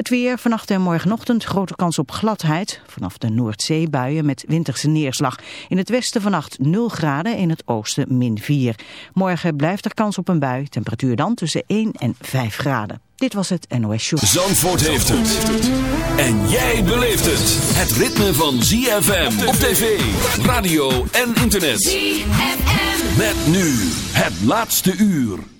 Het weer, vannacht en morgenochtend grote kans op gladheid. Vanaf de Noordzee buien met winterse neerslag. In het westen vannacht 0 graden, in het oosten min 4. Morgen blijft er kans op een bui. Temperatuur dan tussen 1 en 5 graden. Dit was het NOS Show. Zandvoort heeft het. En jij beleeft het. Het ritme van ZFM op tv, radio en internet. ZFM. Met nu het laatste uur.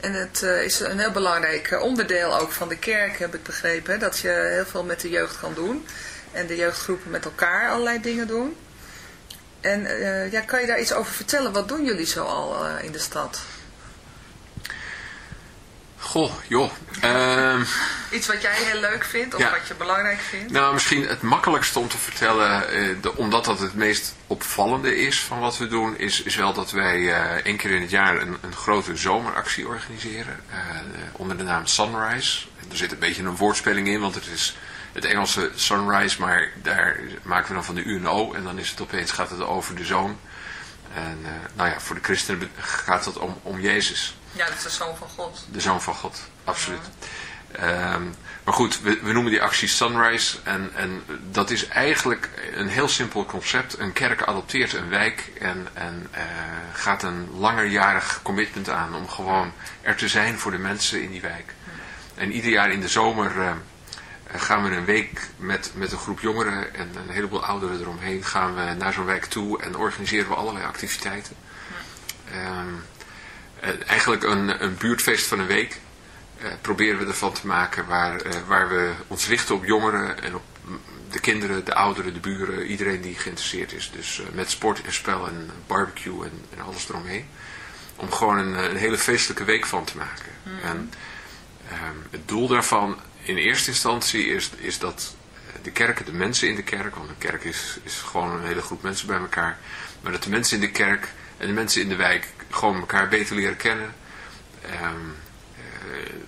En het uh, is een heel belangrijk onderdeel ook van de kerk, heb ik begrepen. Dat je heel veel met de jeugd kan doen. En de jeugdgroepen met elkaar allerlei dingen doen. En uh, ja, kan je daar iets over vertellen? Wat doen jullie zo al in de stad? Goh, joh. Iets wat jij heel leuk vindt of ja. wat je belangrijk vindt? Nou, misschien het makkelijkste om te vertellen, uh, de, omdat dat het meest opvallende is van wat we doen, is, is wel dat wij één keer in het jaar een, een grote zomeractie organiseren. onder de naam Sunrise. Er zit een beetje een woordspeling in, want het is het Engelse sunrise, maar daar maken we dan van de UNO en dan is het opeens, gaat het over de zoon. En uh, nou ja, voor de christenen gaat het om, om Jezus. Ja, dat is de zoon van God. De zoon van God, absoluut. Ja. Um, maar goed, we, noemen die actie Sunrise en, en dat is eigenlijk een heel simpel concept. Een kerk adopteert een wijk en, en uh, gaat een langerjarig commitment aan om gewoon er te zijn voor de mensen in die wijk. En ieder jaar in de zomer... Uh, gaan we een week met, met een groep jongeren en een heleboel ouderen eromheen gaan we naar zo'n wijk toe en organiseren we allerlei activiteiten. Um, eigenlijk een, een buurtfeest van een week proberen we ervan te maken waar, uh, waar we ons richten op jongeren en op de kinderen, de ouderen, de buren, iedereen die geïnteresseerd is. Dus uh, met sport en spel en barbecue en, en alles eromheen. Om gewoon een, een, hele feestelijke week van te maken. Mm. En um, het doel daarvan in eerste instantie is, is dat de kerken, de mensen in de kerk, want een kerk is, is gewoon een hele groep mensen bij elkaar, maar dat de mensen in de kerk en de mensen in de wijk gewoon elkaar beter leren kennen, um, uh,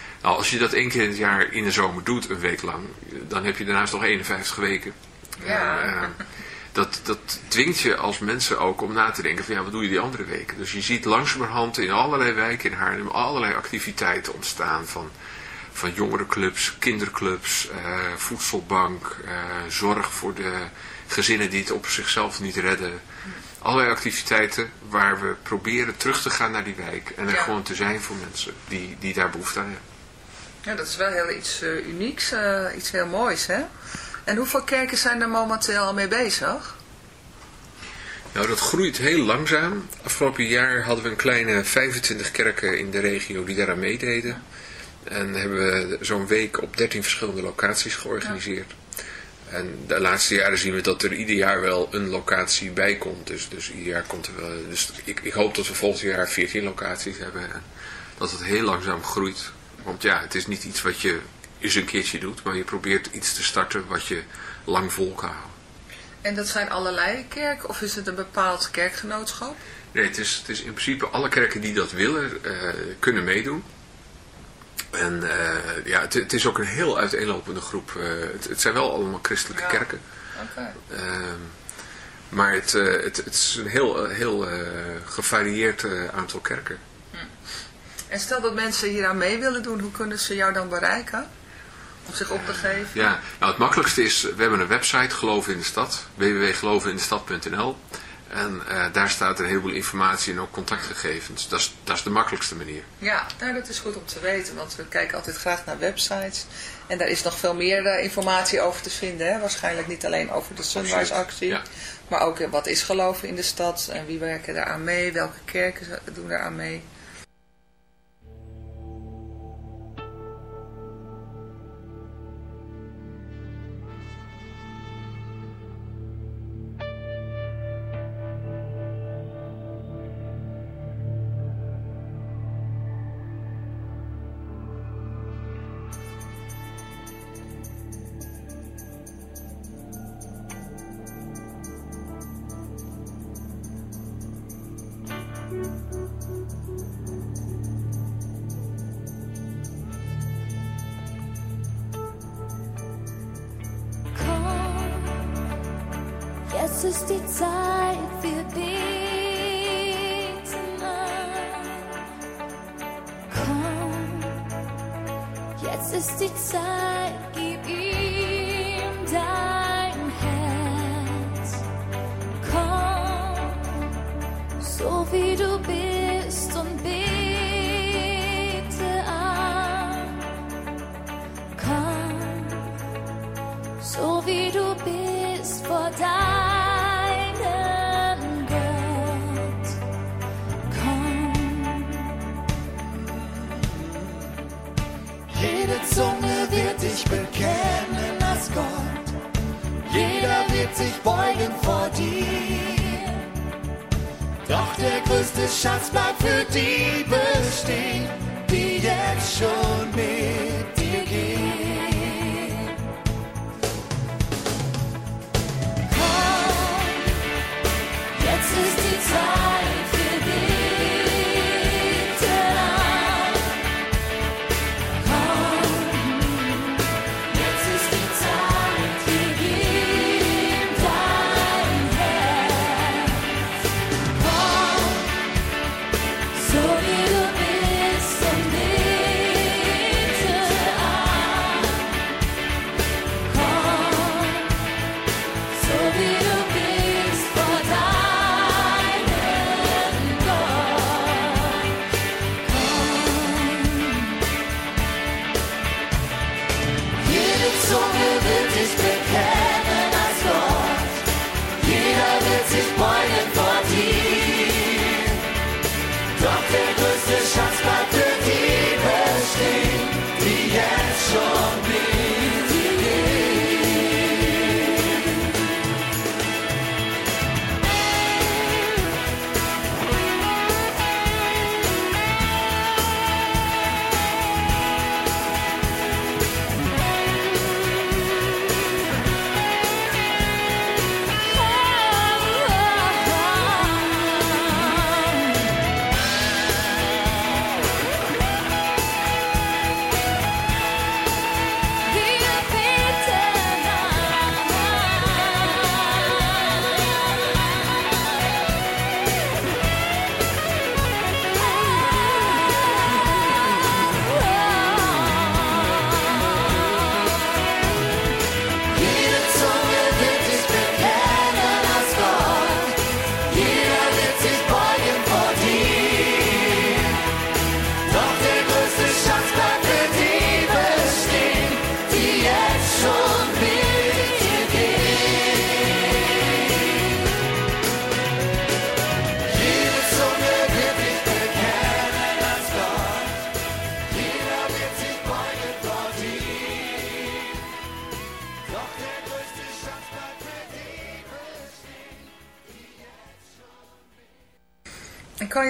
nou, als je dat één keer in het jaar in de zomer doet, een week lang, dan heb je daarnaast nog 51 weken. Ja. dat, dat dwingt je als mensen ook om na te denken van ja, wat doe je die andere weken? Dus je ziet langzamerhand in allerlei wijken in Haarlem allerlei activiteiten ontstaan van van jongerenclubs, kinderclubs, uh, voedselbank, uh, zorg voor de gezinnen die het op zichzelf niet redden. allerlei activiteiten waar we proberen terug te gaan naar die wijk. En er gewoon te zijn voor mensen die, die daar behoefte aan hebben. Ja, dat is wel heel iets uh, unieks, uh, iets heel moois, hè? En hoeveel kerken zijn er momenteel al mee bezig? Nou, dat groeit heel langzaam. Afgelopen jaar hadden we een kleine 25 kerken in de regio die daaraan meededen. En hebben we zo'n week op 13 verschillende locaties georganiseerd. En de laatste jaren zien we dat er ieder jaar wel een locatie bij komt. Dus, dus ieder jaar komt er wel. Dus ik, ik hoop dat we volgend jaar 14 locaties hebben. En dat het heel langzaam groeit. Want ja, het is niet iets wat je eens een keertje doet. Maar je probeert iets te starten wat je lang vol kan houden. En dat zijn allerlei kerken? Of is het een bepaald kerkgenootschap? Nee, het is, het is in principe alle kerken die dat willen, uh, kunnen meedoen. En uh, ja, het, het, is ook een heel uiteenlopende groep. Uh, het, het, zijn wel allemaal christelijke ja. kerken. Okay. Uh, maar het, het, het, is een heel, heel gevarieerd aantal kerken. En stel dat mensen hier aan mee willen doen, hoe kunnen ze jou dan bereiken? Om zich op te geven? Ja, nou het makkelijkste is, we hebben een website, Geloof in de Stad, www.gelovenindestad.nl. En uh, daar staat een heleboel informatie en ook contactgegevens. Dat is, dat is de makkelijkste manier. Ja, nou, dat is goed om te weten, want we kijken altijd graag naar websites. En daar is nog veel meer uh, informatie over te vinden. Hè? Waarschijnlijk niet alleen over de Sunrise actie. Ja. Maar ook uh, wat is geloven in de stad en wie werken daar aan mee, welke kerken doen daar aan mee.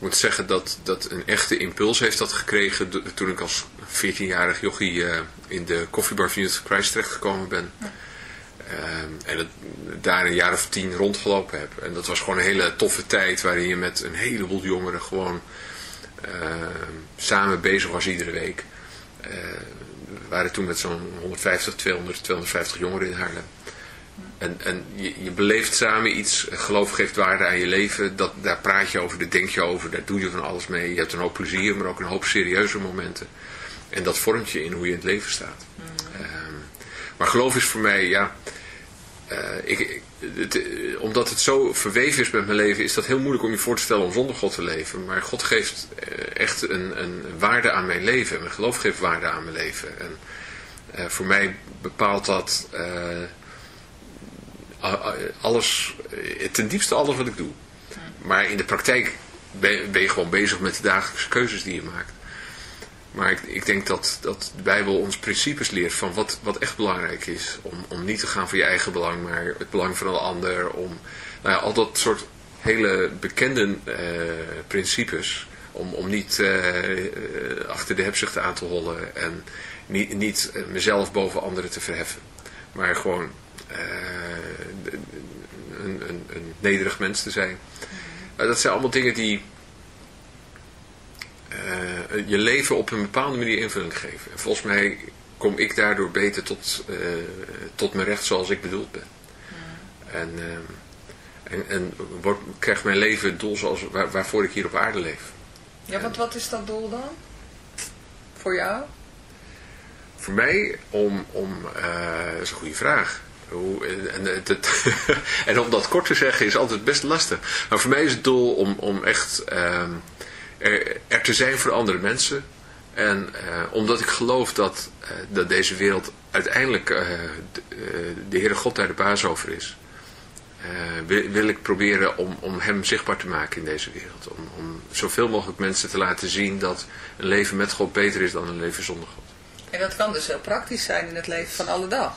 Ik moet zeggen dat, dat een echte impuls heeft dat gekregen toen ik als 14-jarig jochie uh, in de koffiebar van Youth Christ terechtgekomen ben. Ja. Uh, en het, daar een jaar of tien rondgelopen heb. En dat was gewoon een hele toffe tijd waarin je met een heleboel jongeren gewoon uh, samen bezig was iedere week. Uh, we waren toen met zo'n 150, 200, 250 jongeren in Haarlem. En, en je, je beleeft samen iets, geloof geeft waarde aan je leven, dat, daar praat je over, daar denk je over, daar doe je van alles mee. Je hebt een hoop plezier, maar ook een hoop serieuze momenten. En dat vormt je in hoe je in het leven staat. Mm. Um, maar geloof is voor mij, ja, uh, ik, het, uh, omdat het zo verweven is met mijn leven, is dat heel moeilijk om je voor te stellen om zonder God te leven. Maar God geeft uh, echt een, een, waarde aan mijn leven. Mijn geloof geeft waarde aan mijn leven. En voor mij bepaalt dat alles, ten diepste alles wat ik doe. Maar in de praktijk ben, je gewoon bezig met de dagelijkse keuzes die je maakt. Maar ik, ik denk dat, dat de Bijbel ons principes leert van wat, wat echt belangrijk is. Om, om niet te gaan voor je eigen belang, maar het belang van een ander. Om nou ja, al dat soort hele bekende uh, principes. Om, om niet uh, achter de hebzucht aan te hollen en niet, niet mezelf boven anderen te verheffen. Maar gewoon een, een, een, nederig mens te zijn. dat zijn allemaal dingen die uh, je leven op een bepaalde manier invulling geven. En volgens mij kom ik daardoor beter tot, uh, tot mijn recht zoals ik bedoeld ben. En, uh, en, en wordt, krijgt mijn leven het doel zoals, waar, waarvoor ik hier op aarde leef. Ja, want wat is dat doel dan? Voor jou? Voor mij om, om dat is een goede vraag. En, en, en, om dat kort te zeggen is altijd best lastig. Maar voor mij is het doel om, om echt ehm, er, er, te zijn voor andere mensen. En uh, omdat ik geloof dat, uh, dat deze wereld uiteindelijk de, de Heere God daar de baas over is. Wil, wil, ik proberen om, om hem zichtbaar te maken in deze wereld. Om, om zoveel mogelijk mensen te laten zien dat een leven met God beter is dan een leven zonder God. En dat kan dus heel praktisch zijn in het leven van alle dag.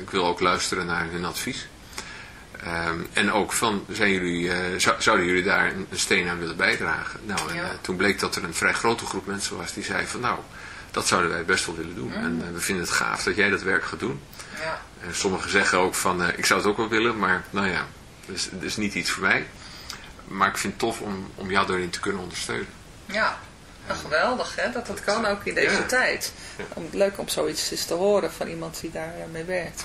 Ik wil ook luisteren naar hun advies. Ehm, en ook van, zijn jullie, eh, zou- zouden jullie daar een, een steen aan willen bijdragen? Nou, en eh, toen bleek dat er een vrij grote groep mensen was die zei van nou, dat zouden wij best wel willen doen. En eh, we vinden het gaaf dat jij dat werk gaat doen. Ja. En sommigen zeggen ook van, ik zou het ook wel willen, maar nou ja, is, dat is niet iets voor mij. Maar ik vind het tof om, om jou daarin te kunnen ondersteunen. Ja, geweldig hè, dat dat kan ook in deze tijd. Om, leuk om zoiets eens te horen van iemand die daar eh, mee werkt.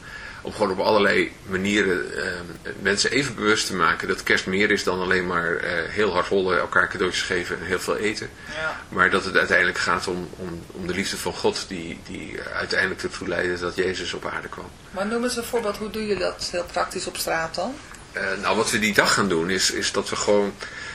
om gewoon op allerlei manieren uh, mensen even bewust te maken dat kerst meer is dan alleen maar uh, heel hard rollen, elkaar cadeautjes geven en heel veel eten. Ja. Maar dat het uiteindelijk gaat om, om, om de liefde van God die, die uiteindelijk ertoe leidde dat Jezus op aarde kwam. Maar noem eens een voorbeeld, hoe doe je dat heel praktisch op straat dan? Uh, nou, wat we die dag gaan doen is, is dat we gewoon...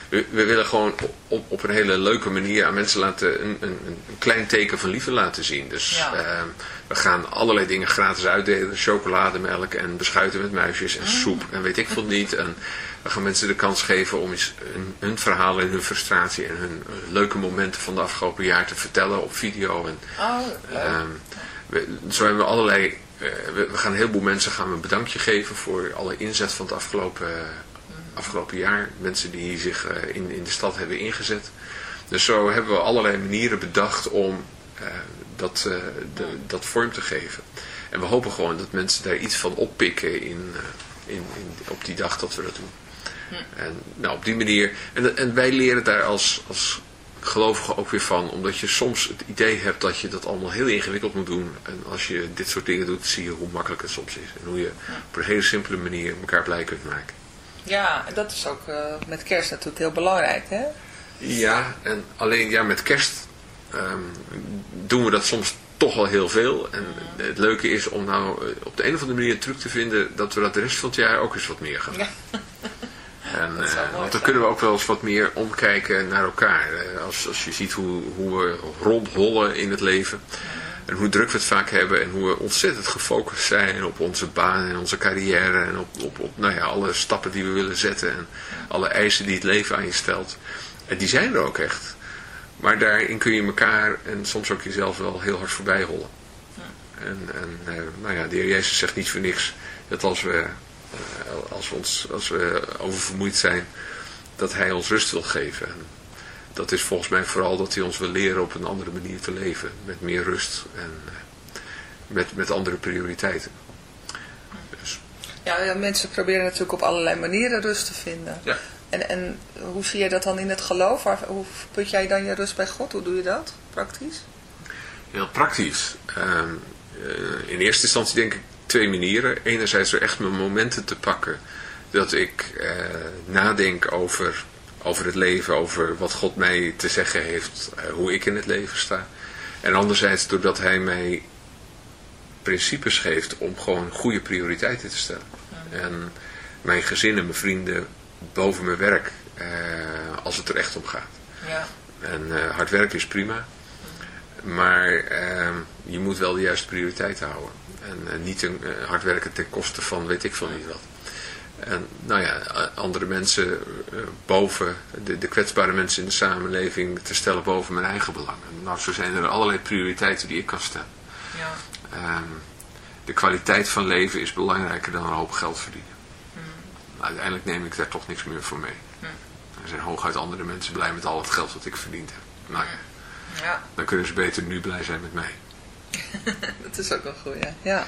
We, we willen gewoon op, op een hele leuke manier aan mensen laten een, een, een klein teken van liefde laten zien. Dus ja. We gaan allerlei dingen gratis uitdelen. Chocolademelk en beschuiten met muisjes en Mm. soep en weet ik veel niet. En we gaan mensen de kans geven om eens hun, hun verhalen en hun frustratie en hun uh, leuke momenten van de afgelopen jaar te vertellen op video. En, Oh, um, we, zo hebben we allerlei... Uh, we, we, gaan een heleboel mensen gaan we een bedankje geven voor alle inzet van het afgelopen, uh, afgelopen jaar. Mensen die zich uh, in, in de stad hebben ingezet. Dus zo hebben we allerlei manieren bedacht om dat, uh, de, dat vorm te geven. En we hopen gewoon dat mensen daar iets van oppikken in, uh, in, in, op die dag dat we dat doen. En nou, op die manier... En, en wij leren daar als, als gelovigen ook weer van. Omdat je soms het idee hebt dat je dat allemaal heel ingewikkeld moet doen. En als je dit soort dingen doet, zie je hoe makkelijk het soms is. En hoe je op een hele simpele manier elkaar blij kunt maken. Ja, en dat is ook uh, met kerst natuurlijk heel belangrijk, hè? Ja, en alleen ja, met kerst um, doen we dat soms toch wel heel veel. En het leuke is om nou op de een of andere manier een truc te vinden dat we dat de rest van het jaar ook eens wat meer gaan doen. Ja. En, uh, want dan kunnen we ook wel eens wat meer omkijken naar elkaar. Als, als je ziet hoe, hoe we rondhollen in het leven. En hoe druk we het vaak hebben. En hoe we ontzettend gefocust zijn op onze baan en onze carrière. En op, op, op nou ja, alle stappen die we willen zetten. En alle eisen die het leven aan je stelt. En die zijn er ook echt. Maar daarin kun je elkaar en soms ook jezelf wel heel hard voorbij rollen. En, en uh, nou ja, de heer Jezus zegt niet voor niks dat als we, uh, als we, ons, als we oververmoeid zijn, dat hij ons rust wil geven. En dat is volgens mij vooral dat hij ons wil leren op een andere manier te leven. Met meer rust en uh, met, met andere prioriteiten. Dus. Ja, mensen proberen natuurlijk op allerlei manieren rust te vinden. Ja. En, en hoe zie je dat dan in het geloof? Hoe put jij dan je rust bij God? Hoe doe je dat praktisch? Heel praktisch. Um, uh, in eerste instantie denk ik twee manieren. Enerzijds er echt mijn momenten te pakken. Dat ik uh, nadenk over, over het leven, over wat God mij te zeggen heeft, uh, hoe ik in het leven sta. En anderzijds doordat hij mij principes geeft om gewoon goede prioriteiten te stellen. En mijn gezin en mijn vrienden boven mijn werk, uh, als het er echt om gaat. Ja. En uh, hard werken is prima, maar uh, je moet wel de juiste prioriteiten houden. En uh, niet een, hard werken ten koste van weet ik veel niet wat. En nou ja, andere mensen boven, de, de kwetsbare mensen in de samenleving te stellen boven mijn eigen belangen. Nou, zo zijn er allerlei prioriteiten die ik kan stellen. Ja. Um, de kwaliteit van leven is belangrijker dan een hoop geld verdienen. Uiteindelijk neem ik daar toch niks meer voor mee. Hm. Er zijn hooguit andere mensen blij met al het geld wat ik verdiend heb. Nou ja, ja. dan kunnen ze beter nu blij zijn met mij. dat is ook wel goed, ja. ja.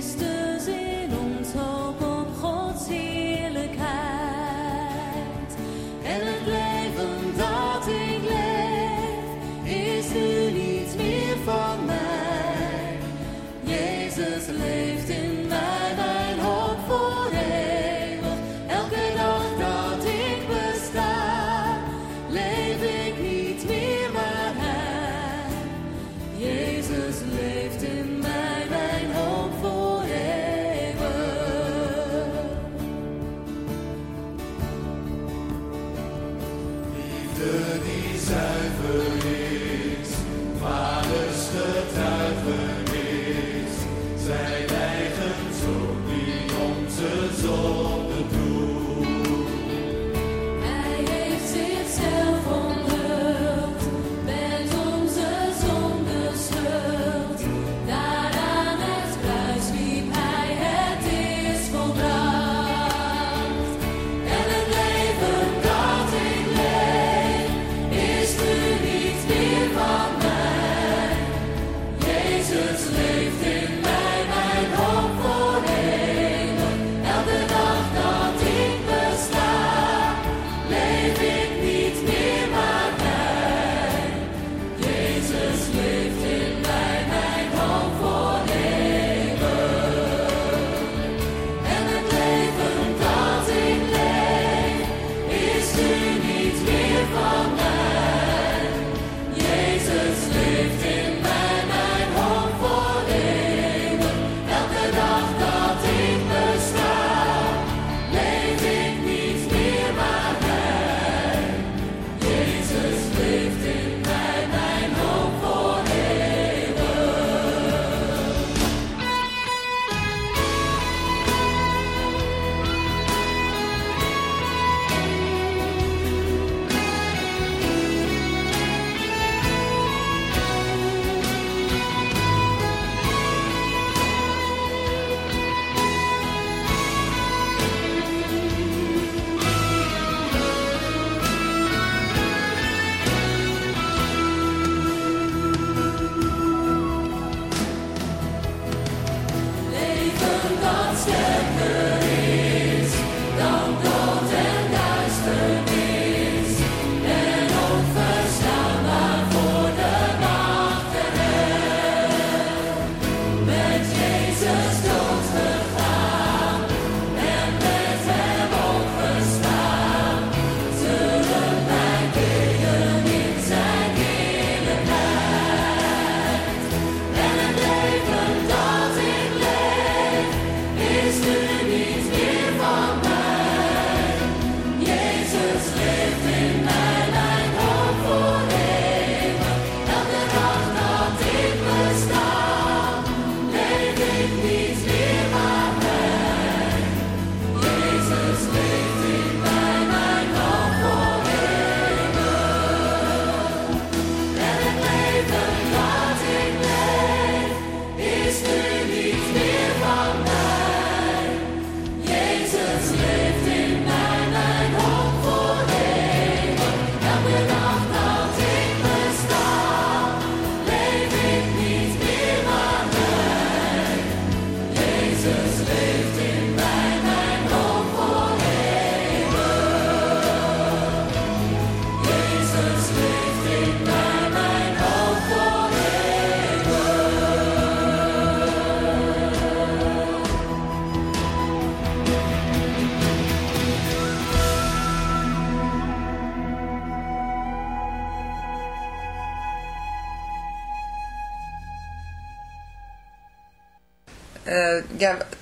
Mr.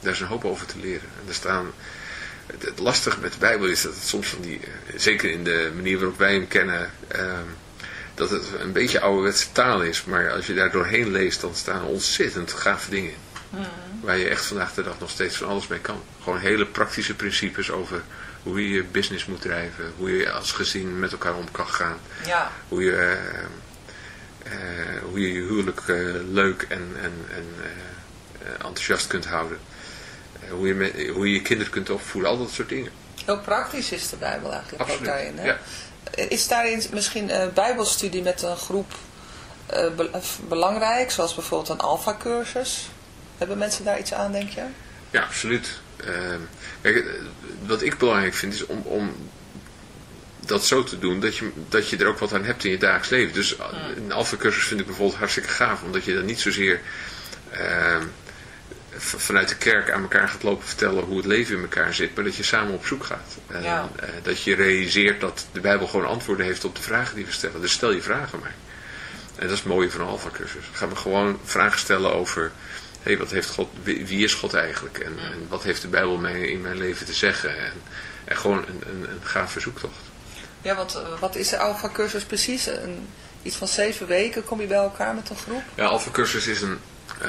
Daar is een hoop over te leren. En er staan, het, het lastige met de Bijbel is dat het soms van die, zeker in de manier waarop wij hem kennen, um, dat het een beetje ouderwetse taal is. Maar als je daar doorheen leest, dan staan ontzettend gave dingen in. Mm -hmm. Waar je echt vandaag de dag nog steeds van alles mee kan. Gewoon hele praktische principes over hoe je je business moet drijven, hoe je als gezin met elkaar om kan gaan. Ja. Hoe, je, uh, uh, hoe je je huwelijk uh, leuk en, en, en enthousiast kunt houden. Hoe, je met, hoe je je kinderen kunt opvoeden, al dat soort dingen. Heel praktisch is de Bijbel eigenlijk Absoluut, ook daarin. Hè? Ja. Is daarin misschien een bijbelstudie met een groep be belangrijk, zoals bijvoorbeeld een alfa-cursus? Hebben mensen daar iets aan, denk je? Ja, absoluut. kijk, wat ik belangrijk vind is om, om dat zo te doen dat je, dat je er ook wat aan hebt in je dagelijks leven. Dus een alfa-cursus vind ik bijvoorbeeld hartstikke gaaf, omdat je dan niet zozeer uh, vanuit de kerk aan elkaar gaat lopen vertellen hoe het leven in elkaar zit, maar dat je samen op zoek gaat. En, ja. uh, dat je realiseert dat de Bijbel gewoon antwoorden heeft op de vragen die we stellen. Dus stel je vragen maar. En dat is het mooie van een alfa-cursus. Gaan we gewoon vragen stellen over hey, wat heeft God, wie, is God eigenlijk? En, en, wat heeft de Bijbel mij in mijn leven te zeggen? En, en gewoon een, een, een gave zoektocht. Ja, want wat is de Alpha Cursus precies? Een, iets van zeven weken kom je bij elkaar met een groep? Ja, Alpha Cursus is een, uh,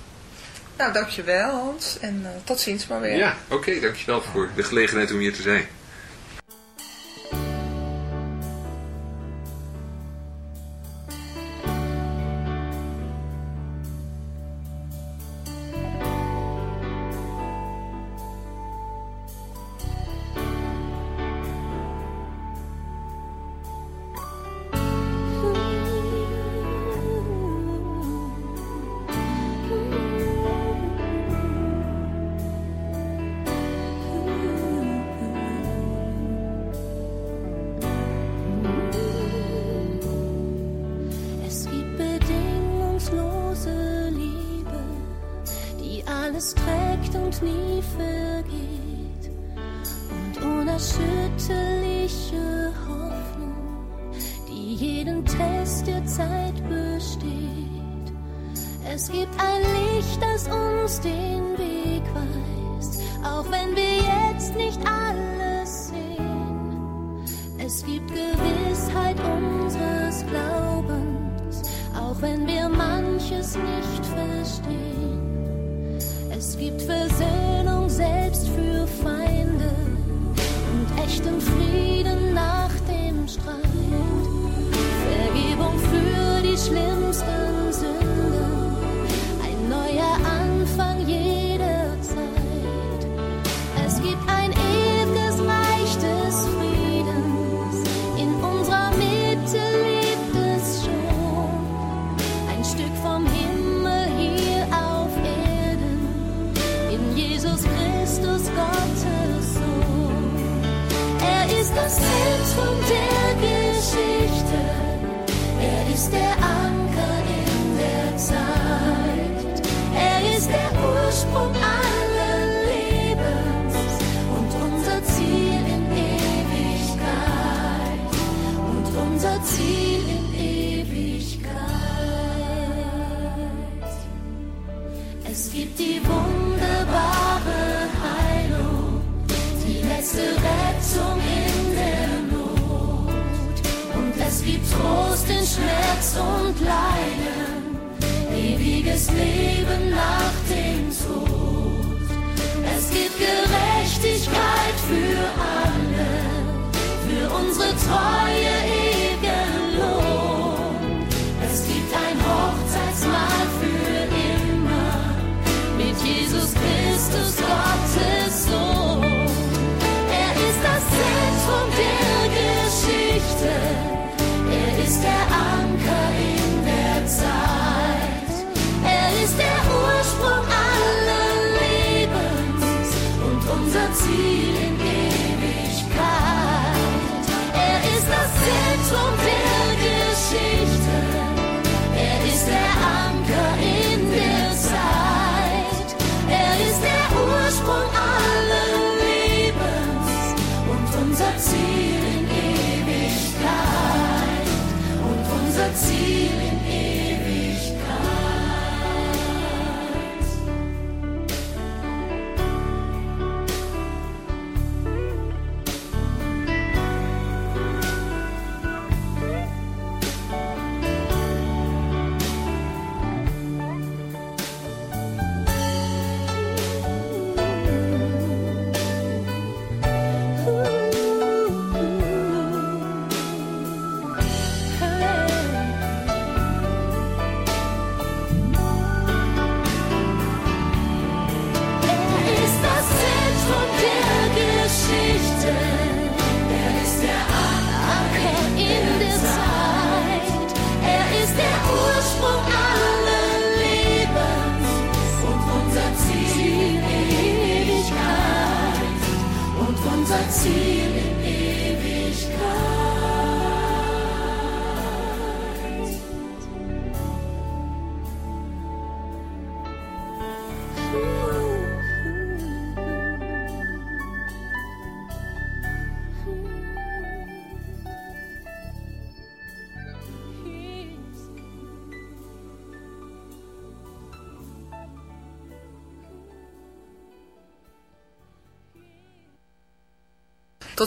Nou, dankjewel Hans. En uh, tot ziens maar weer. Ja, oké. Okay, dankjewel voor de gelegenheid om hier te zijn. nicht verstehen. Es gibt Versöhnung selbst für Feinde und echten Frieden nach dem Streit. Vergebung für die Schlimmen. treue ewigen Es gibt ein Hochzeitsmahl für immer mit Jesus Christus, Gottes Sohn. Er ist das Zentrum der Geschichte. Er ist der Anker in der Zeit. Er ist der Ursprung aller Lebens und unser Ziel.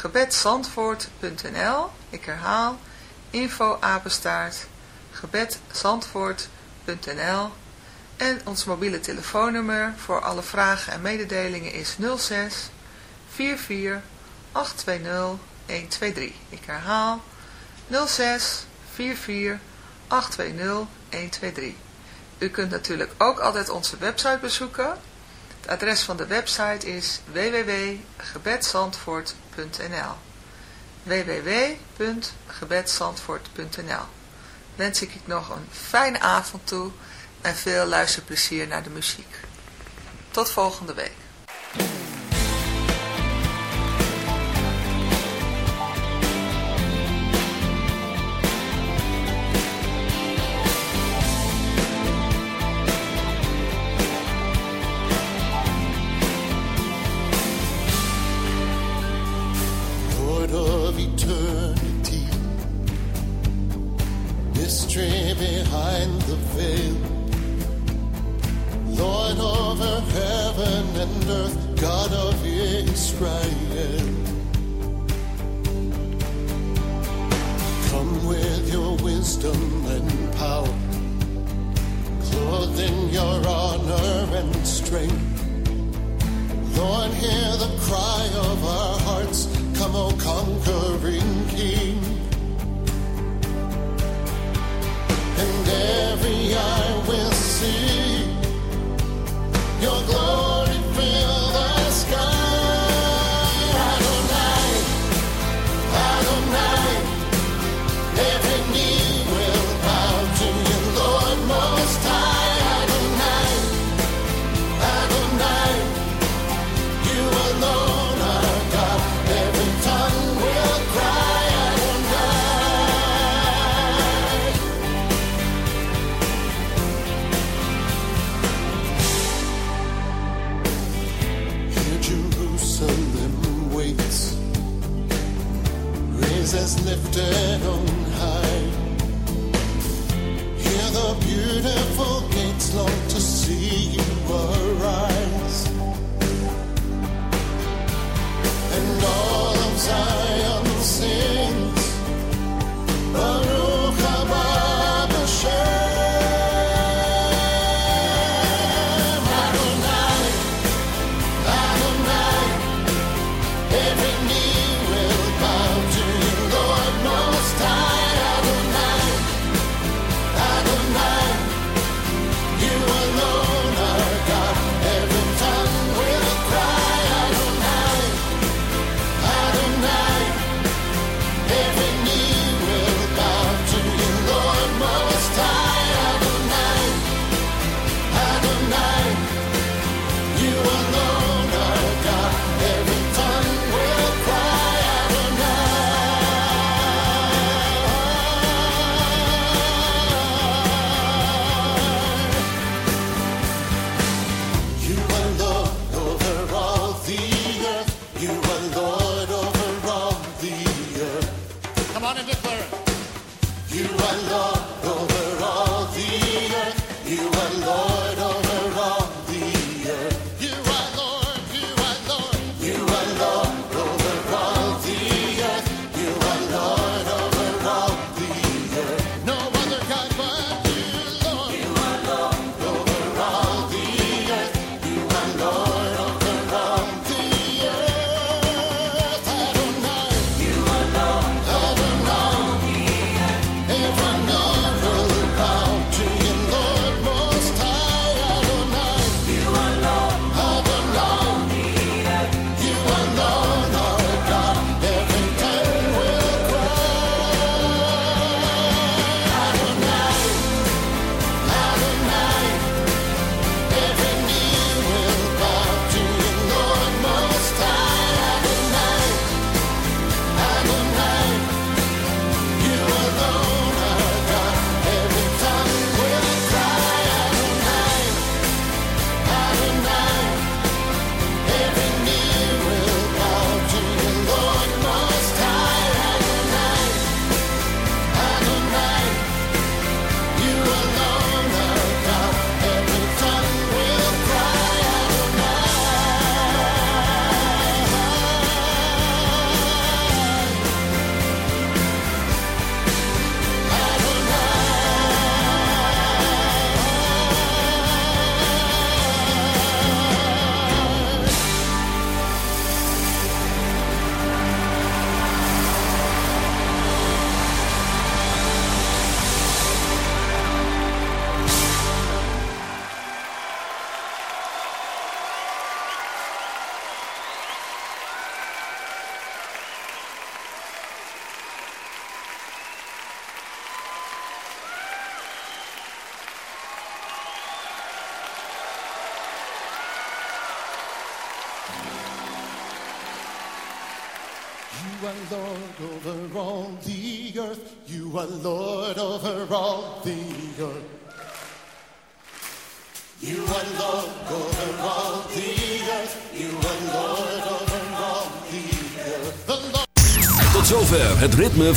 gebedsandvoort.nl Ik herhaal, info apenstaart gebedsandvoort.nl En ons mobiele telefoonnummer voor alle vragen en mededelingen is 06 44 820 123. Ik herhaal 06 44 820 123. U kunt natuurlijk ook altijd onze website bezoeken. Het adres van de website is www.gebedsandvoort.nl www.gebedsandvoort.nl Wens ik nog een fijne avond toe en veel luisterplezier naar de muziek. Tot volgende week.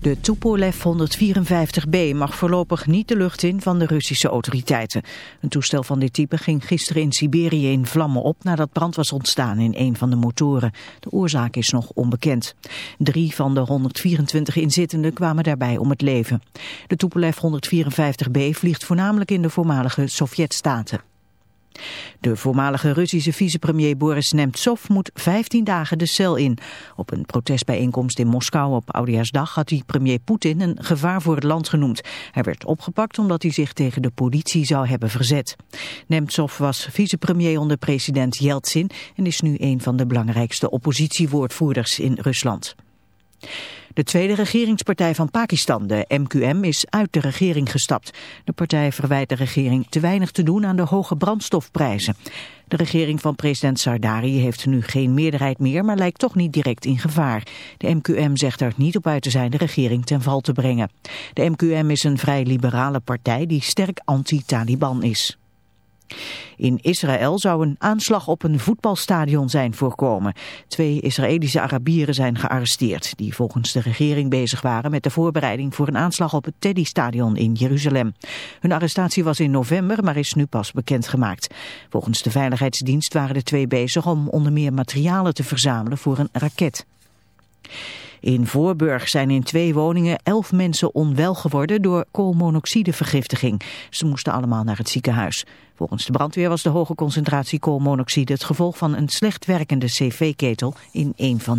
De Tupolev 154B mag voorlopig niet de lucht in van de Russische autoriteiten. Een toestel van dit type ging gisteren in Siberië in vlammen op nadat brand was ontstaan in een van de motoren. De oorzaak is nog onbekend. Drie van de 124 inzittenden kwamen daarbij om het leven. De Tupolev 154B vliegt voornamelijk in de voormalige Sovjetstaten. De voormalige Russische vicepremier Boris Nemtsov moet 15 dagen de cel in. Op een protestbijeenkomst in Moskou op Oudejaarsdag had hij premier Poetin een gevaar voor het land genoemd. Hij werd opgepakt omdat hij zich tegen de politie zou hebben verzet. Nemtsov was vicepremier onder president Yeltsin en is nu een van de belangrijkste oppositiewoordvoerders in Rusland. De tweede regeringspartij van Pakistan, de MQM, is uit de regering gestapt. De partij verwijt de regering te weinig te doen aan de hoge brandstofprijzen. De regering van president Sardari heeft nu geen meerderheid meer, maar lijkt toch niet direct in gevaar. De MQM zegt er niet op uit te zijn de regering ten val te brengen. De MQM is een vrij liberale partij die sterk anti-Taliban is. In Israël zou een aanslag op een voetbalstadion zijn voorkomen. Twee Israëlische Arabieren zijn gearresteerd... die volgens de regering bezig waren met de voorbereiding... voor een aanslag op het Teddy-stadion in Jeruzalem. Hun arrestatie was in november, maar is nu pas bekendgemaakt. Volgens de Veiligheidsdienst waren de twee bezig om onder meer materialen te verzamelen voor een raket. In Voorburg zijn in twee woningen elf mensen onwel geworden door koolmonoxidevergiftiging. Ze moesten allemaal naar het ziekenhuis. Volgens de brandweer was de hoge concentratie koolmonoxide het gevolg van een slecht werkende cv-ketel in een van